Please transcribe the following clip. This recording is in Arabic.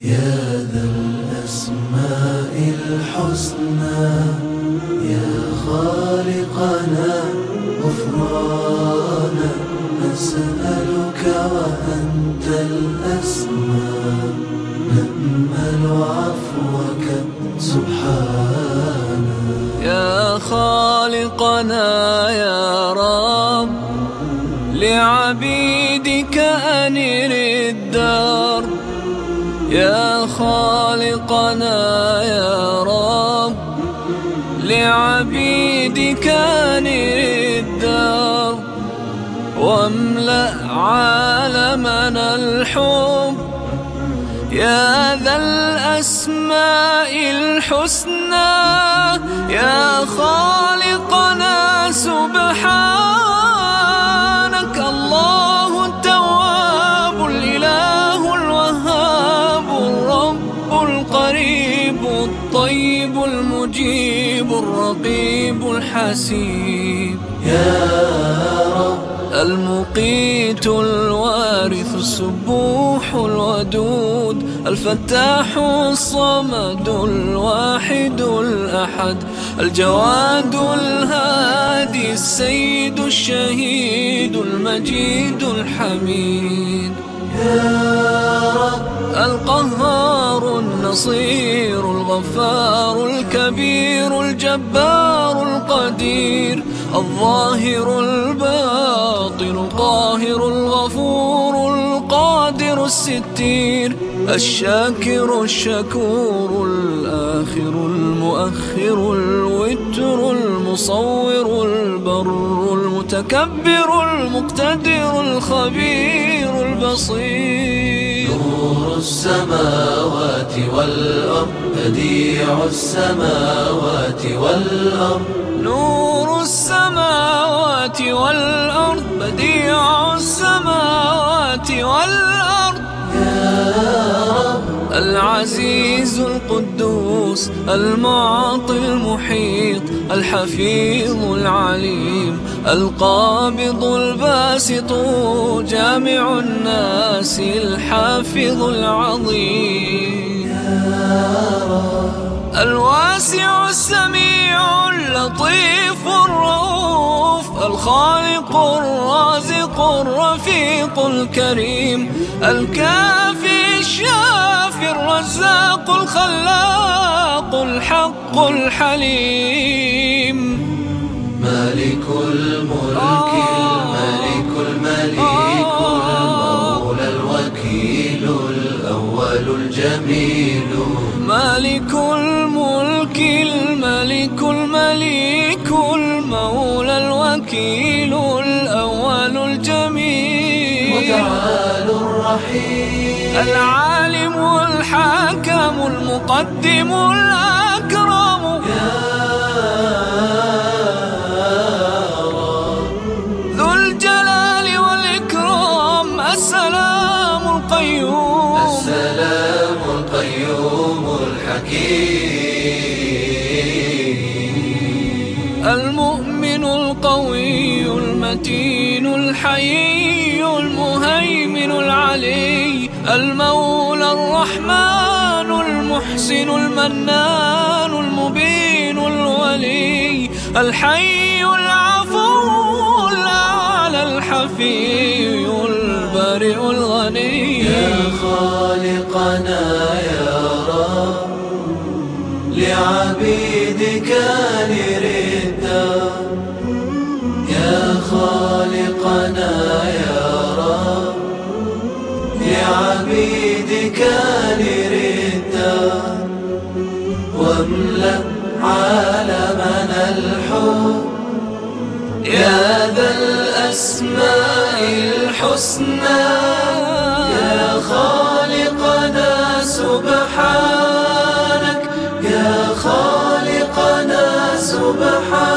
يا ذا الأسماء الحسنى يا خالقنا غفرانا نسألك وأنت الأسماء نأمل عفوك سبحانا يا خالقنا يا رب لعبيدك أنر الدار. يا خالقنا يا رب لعبيدك الدار واملأ عالمنا الحب. يا ذا الأسماء الحسنى يا خالقنا سبحان الطيب المجيب الرقيب الحسيب. يا رب المقيت الوارث السبوح الودود الفتاح الصمد الواحد الأحد الجواد الهادي السيد الشهيد المجيد الحميد. يا رب القهار النصير الغفار الكبير الجبار القدير الظاهر الباطن القاهر الغفور القادر الستير الشاكر الشكور الآخر المؤخر الوتر المصور البر المتكبر المقتدر الخبير البصير. السماوات والأرض بديع السماوات والأرض. نور السماوات والأرض بديع السماوات والأرض. العزيز القدوس المعطي المحيط الحفيظ العليم القابض الباسط جامع الناس الحافظ العظيم. الواسع السميع اللطيف الرؤوف الخالق الرازق الرفيق الكريم. الكافي الشافي الرزاق الخلاق الحق الحليم. مالك الملك الجميل مالك الملك الملك المليك المولى الوكيل الأول الجميل. متعال الرحيم العالم الحاكم المقدم الأكرم. ذو الجلال والإكرام السلام القيوم. المؤمن القوي المتين الحي المهيمن العلي المولى الرحمن المحسن المنان المبين الولي الحي العفو الأعلى الحفي البرئ الغني يا خالقنا يا رب لعبيدك نرد عبيدك لردا واملأ عالمنا الحب. يا ذا الأسماء الحسنى يا خالقنا سبحانك يا خالقنا سبحانك.